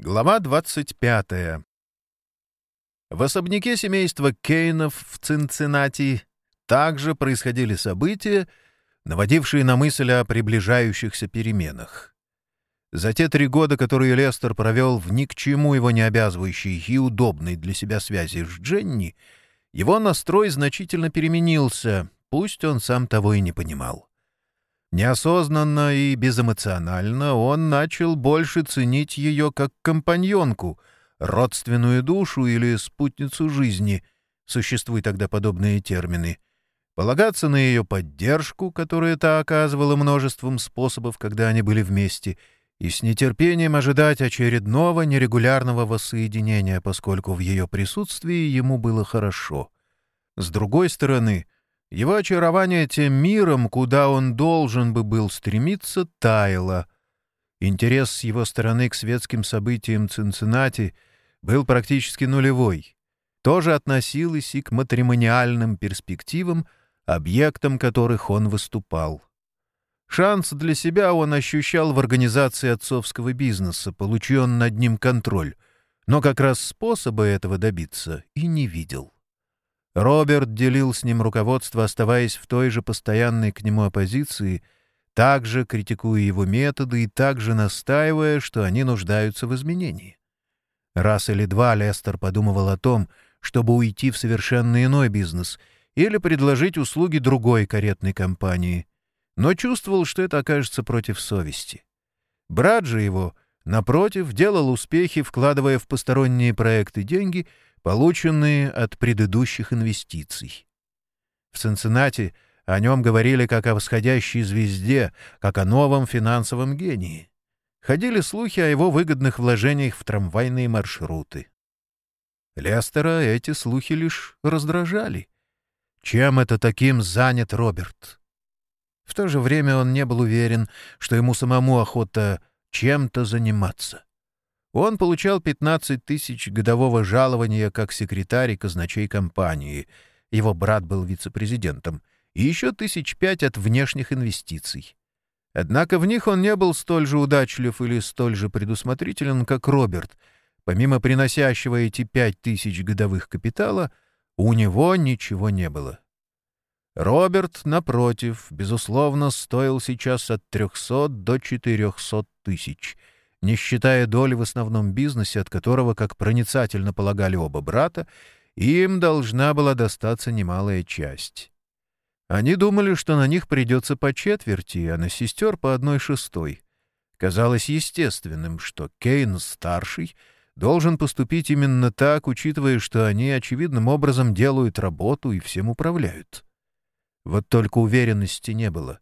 Глава 25. В особняке семейства Кейнов в Цинциннати также происходили события, наводившие на мысль о приближающихся переменах. За те три года, которые Лестер провел в ни к чему его не обязывающей и удобной для себя связи с Дженни, его настрой значительно переменился, пусть он сам того и не понимал. Неосознанно и безэмоционально он начал больше ценить ее как компаньонку, родственную душу или спутницу жизни, существуют тогда подобные термины, полагаться на ее поддержку, которая та оказывала множеством способов, когда они были вместе, и с нетерпением ожидать очередного нерегулярного воссоединения, поскольку в ее присутствии ему было хорошо. С другой стороны — его очарование тем миром, куда он должен бы был стремиться, таяло. Интерес с его стороны к светским событиям Цинциннати был практически нулевой. Тоже относилось и к матримониальным перспективам, объектом которых он выступал. Шанс для себя он ощущал в организации отцовского бизнеса, получен над ним контроль, но как раз способа этого добиться и не видел. Роберт делил с ним руководство, оставаясь в той же постоянной к нему оппозиции, также критикуя его методы и также настаивая, что они нуждаются в изменении. Раз или два Лестер подумывал о том, чтобы уйти в совершенно иной бизнес или предложить услуги другой каретной компании, но чувствовал, что это окажется против совести. Брат же его, напротив, делал успехи, вкладывая в посторонние проекты деньги — полученные от предыдущих инвестиций. В Цинциннати о нем говорили как о восходящей звезде, как о новом финансовом гении. Ходили слухи о его выгодных вложениях в трамвайные маршруты. Лестера эти слухи лишь раздражали. Чем это таким занят Роберт? В то же время он не был уверен, что ему самому охота чем-то заниматься. Он получал 15 тысяч годового жалования как секретарь и казначей компании. Его брат был вице-президентом. И еще тысяч пять от внешних инвестиций. Однако в них он не был столь же удачлив или столь же предусмотрителен, как Роберт. Помимо приносящего эти пять тысяч годовых капитала, у него ничего не было. Роберт, напротив, безусловно, стоил сейчас от 300 до 400 тысяч — не считая доли в основном бизнесе, от которого, как проницательно полагали оба брата, им должна была достаться немалая часть. Они думали, что на них придется по четверти, а на сестер по одной шестой. Казалось естественным, что Кейн-старший должен поступить именно так, учитывая, что они очевидным образом делают работу и всем управляют. Вот только уверенности не было.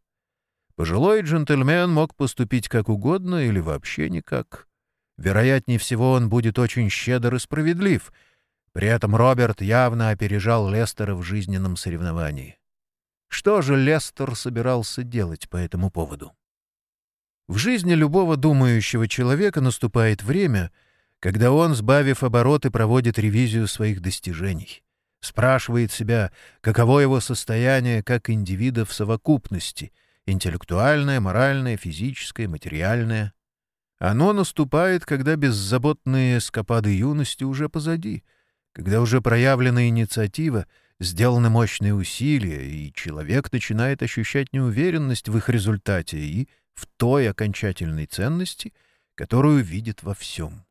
Пожилой джентльмен мог поступить как угодно или вообще никак. Вероятнее всего, он будет очень щедр и справедлив. При этом Роберт явно опережал Лестера в жизненном соревновании. Что же Лестер собирался делать по этому поводу? В жизни любого думающего человека наступает время, когда он, сбавив обороты, проводит ревизию своих достижений. Спрашивает себя, каково его состояние как индивида в совокупности — интеллектуальное, моральное, физическое, материальное. Оно наступает, когда беззаботные скопады юности уже позади, когда уже проявлена инициатива, сделаны мощные усилия, и человек начинает ощущать неуверенность в их результате и в той окончательной ценности, которую видит во всем.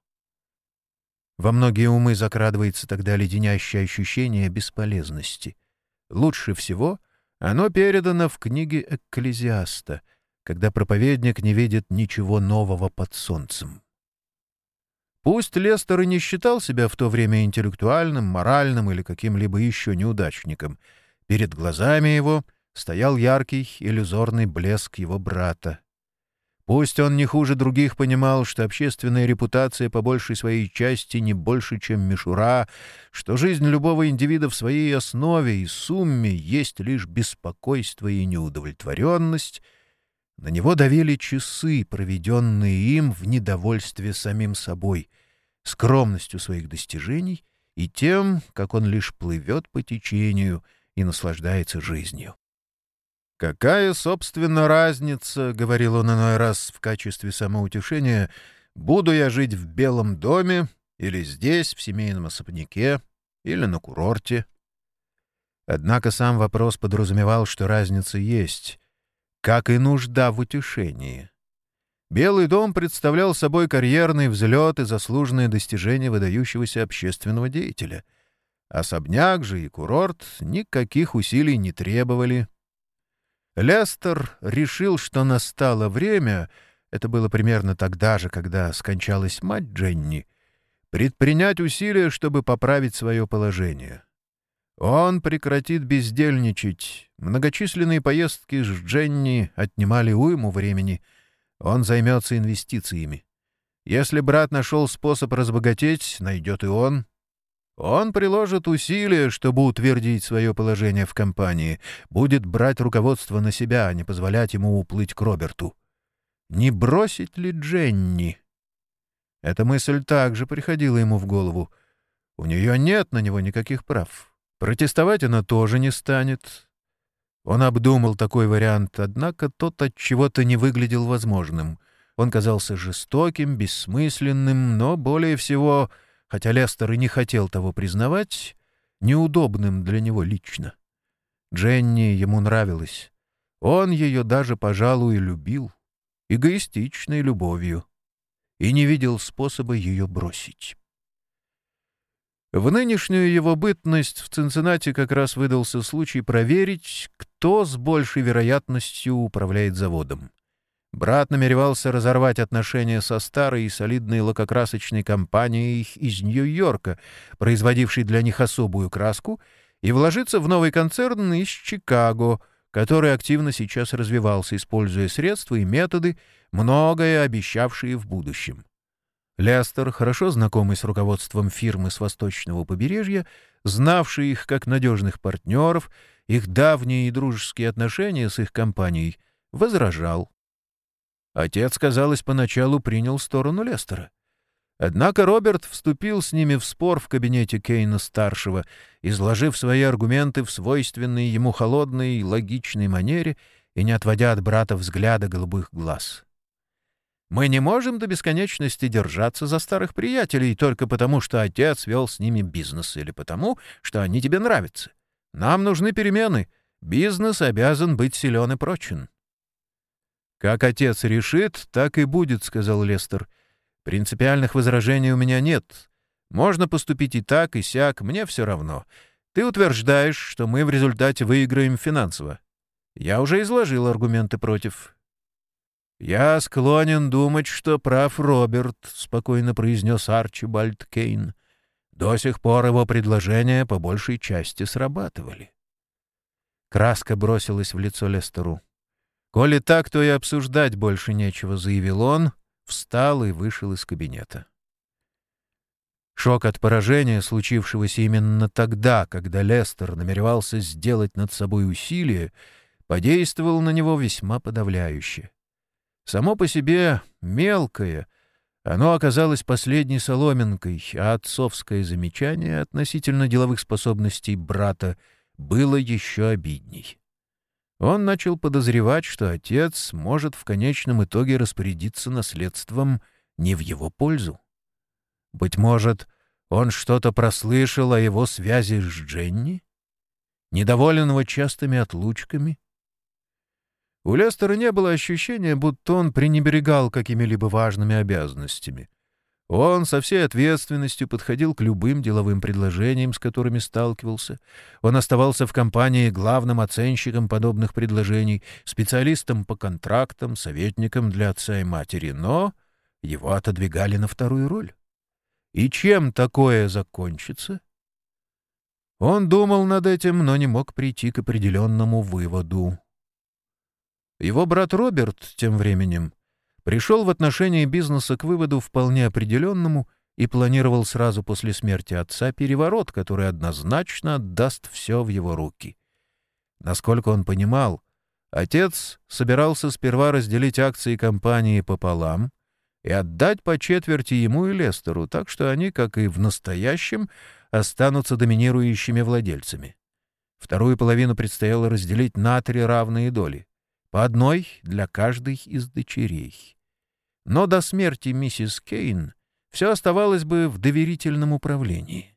Во многие умы закрадывается тогда леденящее ощущение бесполезности. Лучше всего оно передано в книге Экклезиаста, когда проповедник не видит ничего нового под солнцем. Пусть Лестер и не считал себя в то время интеллектуальным, моральным или каким-либо еще неудачником, перед глазами его стоял яркий иллюзорный блеск его брата. Пусть он не хуже других понимал, что общественная репутация по большей своей части не больше, чем мишура, что жизнь любого индивида в своей основе и сумме есть лишь беспокойство и неудовлетворенность, на него давили часы, проведенные им в недовольстве самим собой, скромностью своих достижений и тем, как он лишь плывет по течению и наслаждается жизнью. «Какая, собственно, разница, — говорил он иной раз в качестве самоутешения, Буду я жить в Белом доме или здесь, в семейном особняке, или на курорте. Однако сам вопрос подразумевал, что разница есть, как и нужда в утешении. Белый дом представлял собой карьерный взлет и заслуженное достижение выдающегося общественного деятеля. Особняк же и курорт никаких усилий не требовали. Лестер решил, что настало время, это было примерно тогда же, когда скончалась мать Дженни, предпринять усилия, чтобы поправить свое положение. Он прекратит бездельничать. Многочисленные поездки с Дженни отнимали уйму времени — он займется инвестициями. Если брат нашел способ разбогатеть, найдет и он. Он приложит усилия, чтобы утвердить свое положение в компании, будет брать руководство на себя, а не позволять ему уплыть к Роберту. Не бросить ли Дженни? Эта мысль также приходила ему в голову. У нее нет на него никаких прав. Протестовать она тоже не станет. Он обдумал такой вариант, однако тот от чего-то не выглядел возможным. Он казался жестоким, бессмысленным, но более всего, хотя Лестер и не хотел того признавать, неудобным для него лично. Дженни ему нравилась. Он ее даже, пожалуй, любил, эгоистичной любовью, и не видел способа ее бросить. В нынешнюю его бытность в Цинциннати как раз выдался случай проверить, кто с большей вероятностью управляет заводом. Брат намеревался разорвать отношения со старой и солидной лакокрасочной компанией из Нью-Йорка, производившей для них особую краску, и вложиться в новый концерн из Чикаго, который активно сейчас развивался, используя средства и методы, многое обещавшие в будущем. Лестер, хорошо знакомый с руководством фирмы с восточного побережья, знавший их как надежных партнеров, их давние и дружеские отношения с их компанией, возражал. Отец, казалось, поначалу принял сторону Лестера. Однако Роберт вступил с ними в спор в кабинете Кейна-старшего, изложив свои аргументы в свойственной ему холодной и логичной манере и не отводя от брата взгляда голубых глаз. Мы не можем до бесконечности держаться за старых приятелей только потому, что отец вел с ними бизнес или потому, что они тебе нравятся. Нам нужны перемены. Бизнес обязан быть силен и прочен. «Как отец решит, так и будет», — сказал Лестер. «Принципиальных возражений у меня нет. Можно поступить и так, и сяк, мне все равно. Ты утверждаешь, что мы в результате выиграем финансово. Я уже изложил аргументы против. «Я склонен думать, что прав Роберт», — спокойно произнес Арчибальд Кейн. До сих пор его предложения по большей части срабатывали. Краска бросилась в лицо Лестеру. «Коли так, то и обсуждать больше нечего», — заявил он, встал и вышел из кабинета. Шок от поражения, случившегося именно тогда, когда Лестер намеревался сделать над собой усилие, подействовал на него весьма подавляюще. Само по себе мелкое, оно оказалось последней соломинкой, а отцовское замечание относительно деловых способностей брата было еще обидней. Он начал подозревать, что отец может в конечном итоге распорядиться наследством не в его пользу. Быть может, он что-то прослышал о его связи с Дженни? Недоволенного частыми отлучками? У Лестера не было ощущения, будто он пренебрегал какими-либо важными обязанностями. Он со всей ответственностью подходил к любым деловым предложениям, с которыми сталкивался. Он оставался в компании главным оценщиком подобных предложений, специалистом по контрактам, советником для отца и матери, но его отодвигали на вторую роль. И чем такое закончится? Он думал над этим, но не мог прийти к определенному выводу. Его брат Роберт, тем временем, пришел в отношении бизнеса к выводу вполне определенному и планировал сразу после смерти отца переворот, который однозначно отдаст все в его руки. Насколько он понимал, отец собирался сперва разделить акции компании пополам и отдать по четверти ему и Лестеру, так что они, как и в настоящем, останутся доминирующими владельцами. Вторую половину предстояло разделить на три равные доли по одной для каждой из дочерей. Но до смерти миссис Кейн все оставалось бы в доверительном управлении.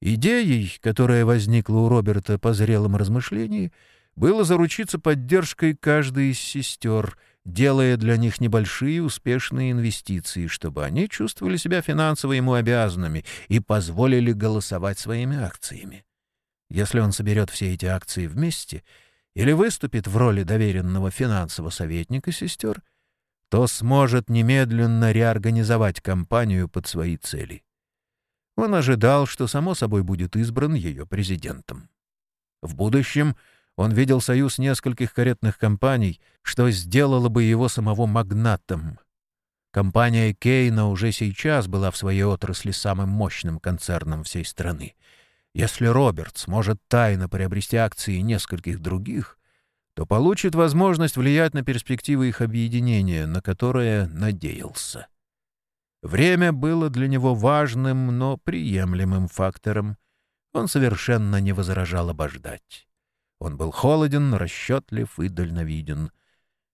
Идеей, которая возникла у Роберта по зрелом размышлении, было заручиться поддержкой каждой из сестер, делая для них небольшие успешные инвестиции, чтобы они чувствовали себя финансово ему обязанными и позволили голосовать своими акциями. Если он соберет все эти акции вместе или выступит в роли доверенного финансового советника сестер, то сможет немедленно реорганизовать компанию под свои цели. Он ожидал, что само собой будет избран ее президентом. В будущем он видел союз нескольких каретных компаний, что сделало бы его самого магнатом. Компания Кейна уже сейчас была в своей отрасли самым мощным концерном всей страны. Если Роберт сможет тайно приобрести акции нескольких других, то получит возможность влиять на перспективы их объединения, на которое надеялся. Время было для него важным, но приемлемым фактором. Он совершенно не возражал обождать. Он был холоден, расчетлив и дальновиден.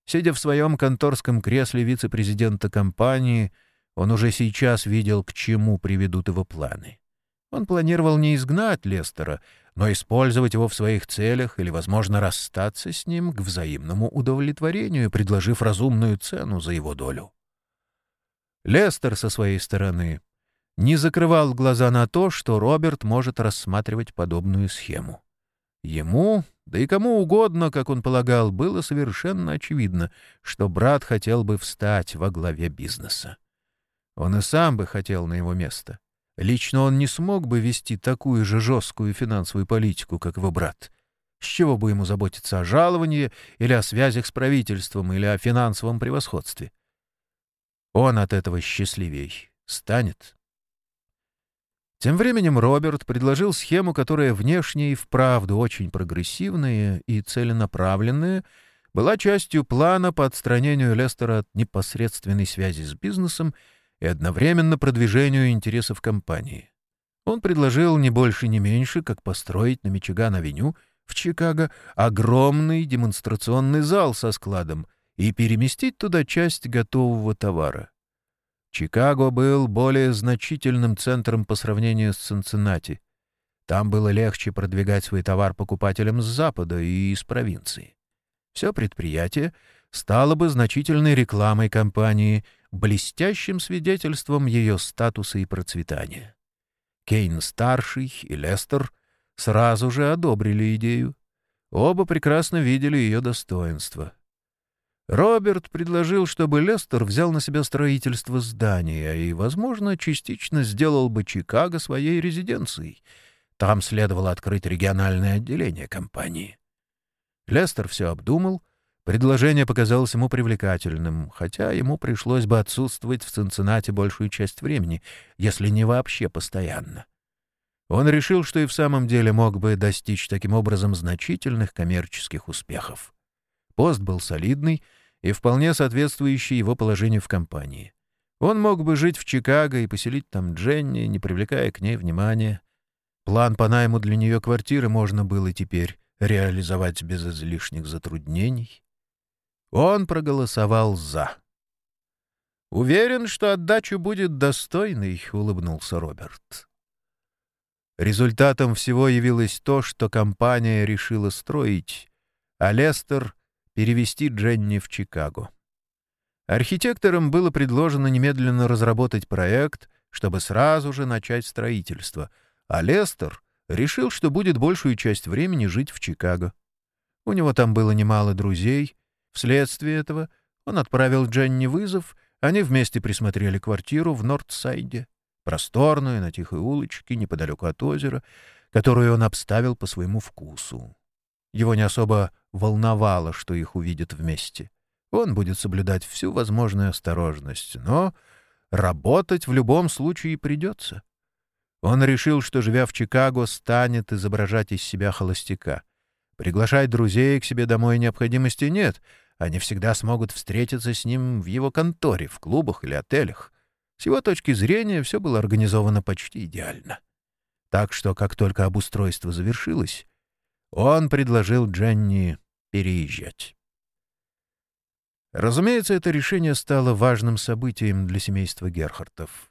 Сидя в своем конторском кресле вице-президента компании, он уже сейчас видел, к чему приведут его планы. Он планировал не изгнать Лестера, но использовать его в своих целях или, возможно, расстаться с ним к взаимному удовлетворению, предложив разумную цену за его долю. Лестер со своей стороны не закрывал глаза на то, что Роберт может рассматривать подобную схему. Ему, да и кому угодно, как он полагал, было совершенно очевидно, что брат хотел бы встать во главе бизнеса. Он и сам бы хотел на его место. Лично он не смог бы вести такую же жесткую финансовую политику, как его брат. С чего бы ему заботиться о жаловании или о связях с правительством или о финансовом превосходстве? Он от этого счастливей станет. Тем временем Роберт предложил схему, которая внешне и вправду очень прогрессивная и целенаправленная, была частью плана по отстранению Лестера от непосредственной связи с бизнесом и одновременно продвижению интересов компании. Он предложил не больше, не меньше, как построить на Мичиган-авеню в Чикаго огромный демонстрационный зал со складом — и переместить туда часть готового товара. Чикаго был более значительным центром по сравнению с Цинциннати. Там было легче продвигать свой товар покупателям с Запада и из провинции. Все предприятие стало бы значительной рекламой компании, блестящим свидетельством ее статуса и процветания. Кейн-старший и Лестер сразу же одобрили идею. Оба прекрасно видели ее достоинства — Роберт предложил, чтобы Лестер взял на себя строительство здания и, возможно, частично сделал бы Чикаго своей резиденцией. Там следовало открыть региональное отделение компании. Лестер все обдумал. Предложение показалось ему привлекательным, хотя ему пришлось бы отсутствовать в Цинциннате большую часть времени, если не вообще постоянно. Он решил, что и в самом деле мог бы достичь таким образом значительных коммерческих успехов. Пост был солидный и вполне соответствующий его положению в компании. Он мог бы жить в Чикаго и поселить там Дженни, не привлекая к ней внимания. План по найму для нее квартиры можно было теперь реализовать без излишних затруднений. Он проголосовал «за». «Уверен, что отдача будет достойной», — улыбнулся Роберт. Результатом всего явилось то, что компания решила строить, а Лестер перевести Дженни в Чикаго. Архитекторам было предложено немедленно разработать проект, чтобы сразу же начать строительство, а Лестер решил, что будет большую часть времени жить в Чикаго. У него там было немало друзей. Вследствие этого он отправил Дженни вызов, они вместе присмотрели квартиру в Нордсайде, просторную, на тихой улочке, неподалеку от озера, которую он обставил по своему вкусу. Его не особо волновало, что их увидят вместе. Он будет соблюдать всю возможную осторожность, но работать в любом случае придется. Он решил, что, живя в Чикаго, станет изображать из себя холостяка. Приглашать друзей к себе домой необходимости нет, они всегда смогут встретиться с ним в его конторе, в клубах или отелях. С его точки зрения все было организовано почти идеально. Так что, как только обустройство завершилось, он предложил Дженни переезжать. Разумеется, это решение стало важным событием для семейства Герхартов.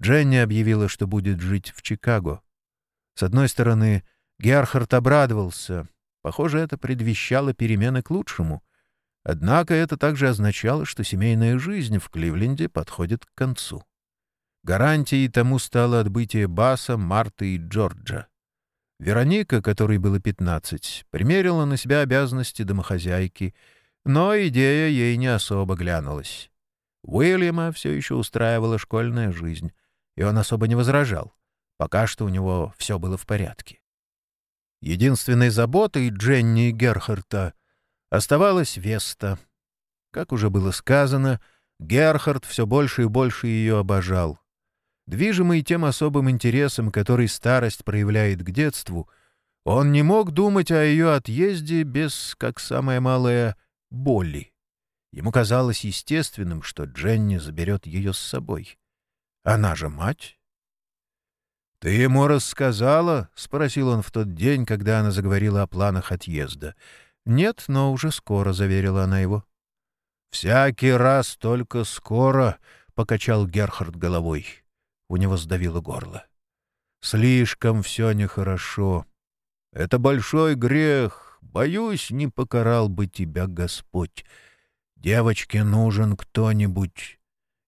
Дженни объявила, что будет жить в Чикаго. С одной стороны, Герхард обрадовался. Похоже, это предвещало перемены к лучшему. Однако это также означало, что семейная жизнь в Кливленде подходит к концу. Гарантией тому стало отбытие Баса, Марты и Джорджа. Вероника, которой было пятнадцать, примерила на себя обязанности домохозяйки, но идея ей не особо глянулась. Уильяма все еще устраивала школьная жизнь, и он особо не возражал. Пока что у него все было в порядке. Единственной заботой Дженни Герхарта оставалась Веста. Как уже было сказано, Герхард все больше и больше ее обожал. Движимый тем особым интересом, который старость проявляет к детству, он не мог думать о ее отъезде без, как самое малое, боли. Ему казалось естественным, что Дженни заберет ее с собой. Она же мать. «Ты ему рассказала?» — спросил он в тот день, когда она заговорила о планах отъезда. «Нет, но уже скоро», — заверила она его. «Всякий раз только скоро», — покачал Герхард головой. У него сдавило горло. «Слишком все нехорошо. Это большой грех. Боюсь, не покарал бы тебя Господь. Девочке нужен кто-нибудь.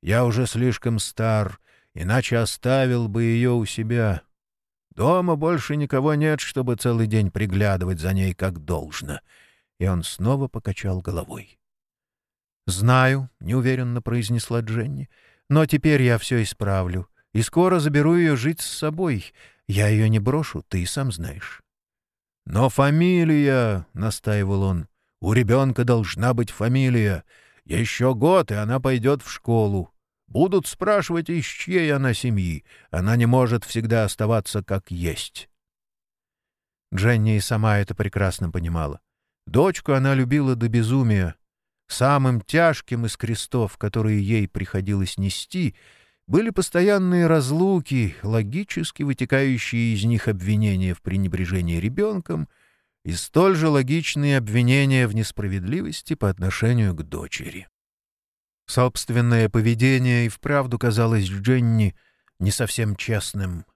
Я уже слишком стар, иначе оставил бы ее у себя. Дома больше никого нет, чтобы целый день приглядывать за ней как должно». И он снова покачал головой. «Знаю», — неуверенно произнесла Дженни, — «но теперь я все исправлю и скоро заберу ее жить с собой. Я ее не брошу, ты и сам знаешь». «Но фамилия», — настаивал он, — «у ребенка должна быть фамилия. Еще год, и она пойдет в школу. Будут спрашивать, из чьей она семьи. Она не может всегда оставаться как есть». Дженни и сама это прекрасно понимала. Дочку она любила до безумия. Самым тяжким из крестов, которые ей приходилось нести — были постоянные разлуки, логически вытекающие из них обвинения в пренебрежении ребенком и столь же логичные обвинения в несправедливости по отношению к дочери. Собственное поведение и вправду казалось Дженни не совсем честным,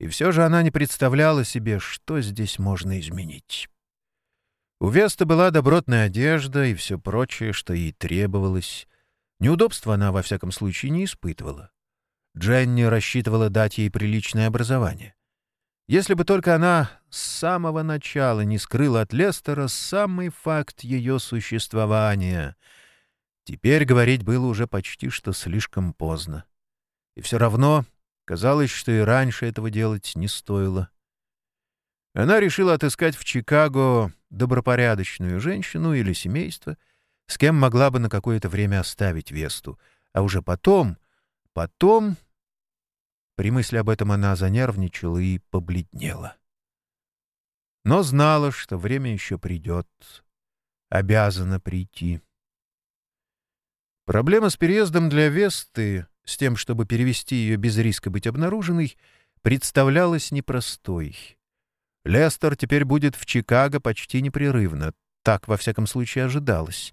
и все же она не представляла себе, что здесь можно изменить. У Веста была добротная одежда и все прочее, что ей требовалось. Неудобства она, во всяком случае, не испытывала. Дженни рассчитывала дать ей приличное образование. Если бы только она с самого начала не скрыла от Лестера самый факт ее существования. Теперь говорить было уже почти что слишком поздно. И все равно казалось, что и раньше этого делать не стоило. Она решила отыскать в Чикаго добропорядочную женщину или семейство, с кем могла бы на какое-то время оставить Весту, а уже потом Потом... При мысли об этом она занервничала и побледнела. Но знала, что время еще придет. Обязана прийти. Проблема с переездом для Весты, с тем, чтобы перевести ее без риска быть обнаруженной, представлялась непростой. Лестер теперь будет в Чикаго почти непрерывно. Так, во всяком случае, ожидалось.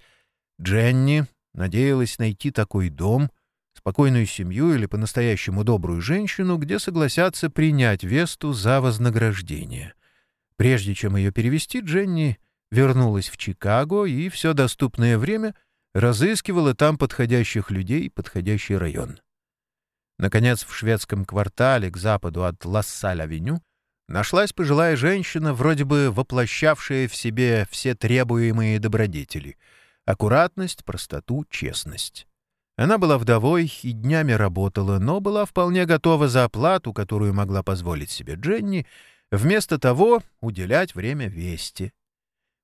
Дженни надеялась найти такой дом, спокойную семью или по-настоящему добрую женщину, где согласятся принять Весту за вознаграждение. Прежде чем ее перевести, Дженни вернулась в Чикаго и все доступное время разыскивала там подходящих людей подходящий район. Наконец, в шведском квартале к западу от Лассаль-авеню нашлась пожилая женщина, вроде бы воплощавшая в себе все требуемые добродетели — аккуратность, простоту, честность. Она была вдовой и днями работала, но была вполне готова за оплату, которую могла позволить себе Дженни, вместо того уделять время Вести.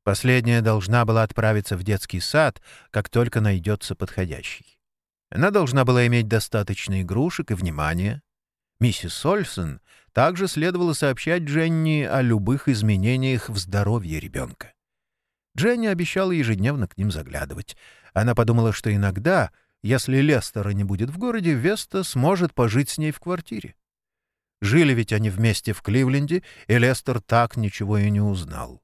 Последняя должна была отправиться в детский сад, как только найдется подходящий. Она должна была иметь достаточно игрушек и внимания. Миссис Ольсон также следовало сообщать Дженни о любых изменениях в здоровье ребенка. Дженни обещала ежедневно к ним заглядывать. Она подумала, что иногда — если Лестера не будет в городе, Веста сможет пожить с ней в квартире. Жили ведь они вместе в Кливленде, и Лестер так ничего и не узнал.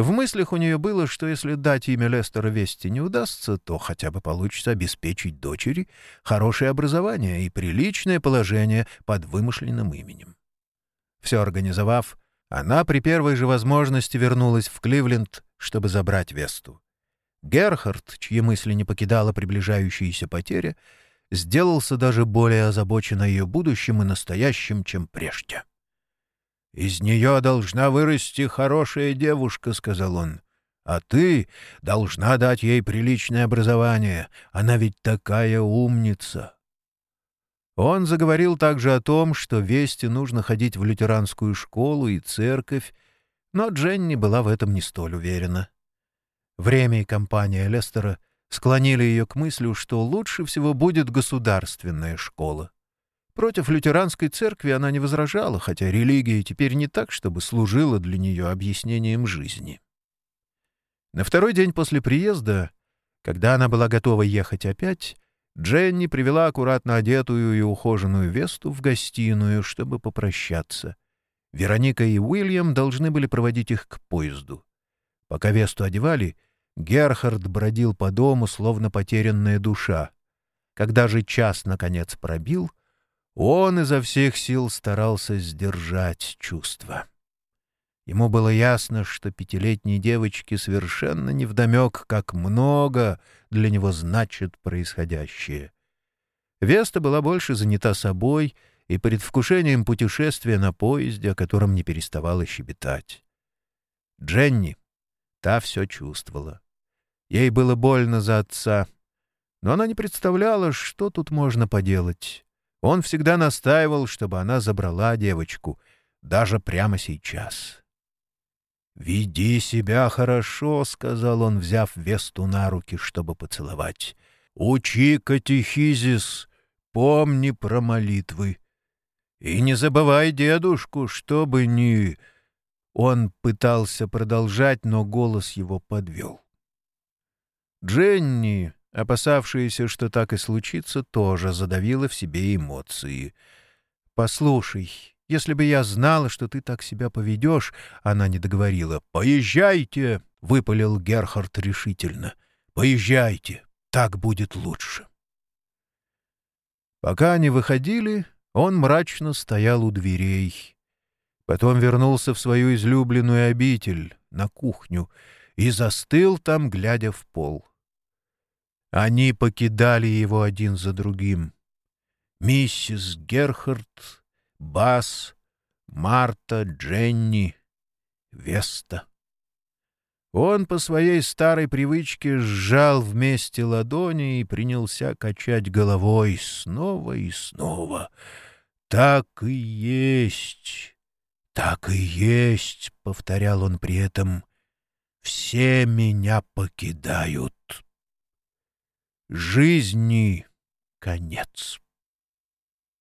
В мыслях у нее было, что если дать имя Лестера Вести не удастся, то хотя бы получится обеспечить дочери хорошее образование и приличное положение под вымышленным именем. Все организовав, она при первой же возможности вернулась в Кливленд, чтобы забрать Весту. Герхард, чьи мысли не покидала приближающаяся потеря, сделался даже более озабочен о ее будущем и настоящем, чем прежде. «Из нее должна вырасти хорошая девушка», — сказал он. «А ты должна дать ей приличное образование. Она ведь такая умница». Он заговорил также о том, что Вести нужно ходить в лютеранскую школу и церковь, но Дженни была в этом не столь уверена. Время и компания Лестера склонили ее к мысли, что лучше всего будет государственная школа. Против лютеранской церкви она не возражала, хотя религия теперь не так, чтобы служила для нее объяснением жизни. На второй день после приезда, когда она была готова ехать опять, Дженни привела аккуратно одетую и ухоженную Весту в гостиную, чтобы попрощаться. Вероника и Уильям должны были проводить их к поезду. Пока Весту одевали, Герхард бродил по дому, словно потерянная душа. Когда же час, наконец, пробил — он изо всех сил старался сдержать чувства. Ему было ясно, что пятилетней девочке совершенно невдомек, как много для него значит происходящее. Веста была больше занята собой и предвкушением путешествия на поезде, о котором не переставала щебетать. Дженни, та все чувствовала. Ей было больно за отца, но она не представляла, что тут можно поделать. Он всегда настаивал, чтобы она забрала девочку, даже прямо сейчас. «Веди себя хорошо», — сказал он, взяв Весту на руки, чтобы поцеловать. «Учи катехизис, помни про молитвы. И не забывай дедушку, чтобы не...» Он пытался продолжать, но голос его подвел. Дженни, опасавшаяся, что так и случится, тоже задавила в себе эмоции. «Послушай, если бы я знала, что ты так себя поведешь...» Она не договорила. «Поезжайте!» — выпалил Герхард решительно. «Поезжайте! Так будет лучше!» Пока они выходили, он мрачно стоял у дверей. Потом вернулся в свою излюбленную обитель, на кухню, и застыл там, глядя в пол. Они покидали его один за другим. Миссис Герхард, Бас, Марта, Дженни, Веста. Он по своей старой привычке сжал вместе ладони и принялся качать головой снова и снова. «Так и есть, так и есть», — повторял он при этом, — «все меня покидают» жизни конец.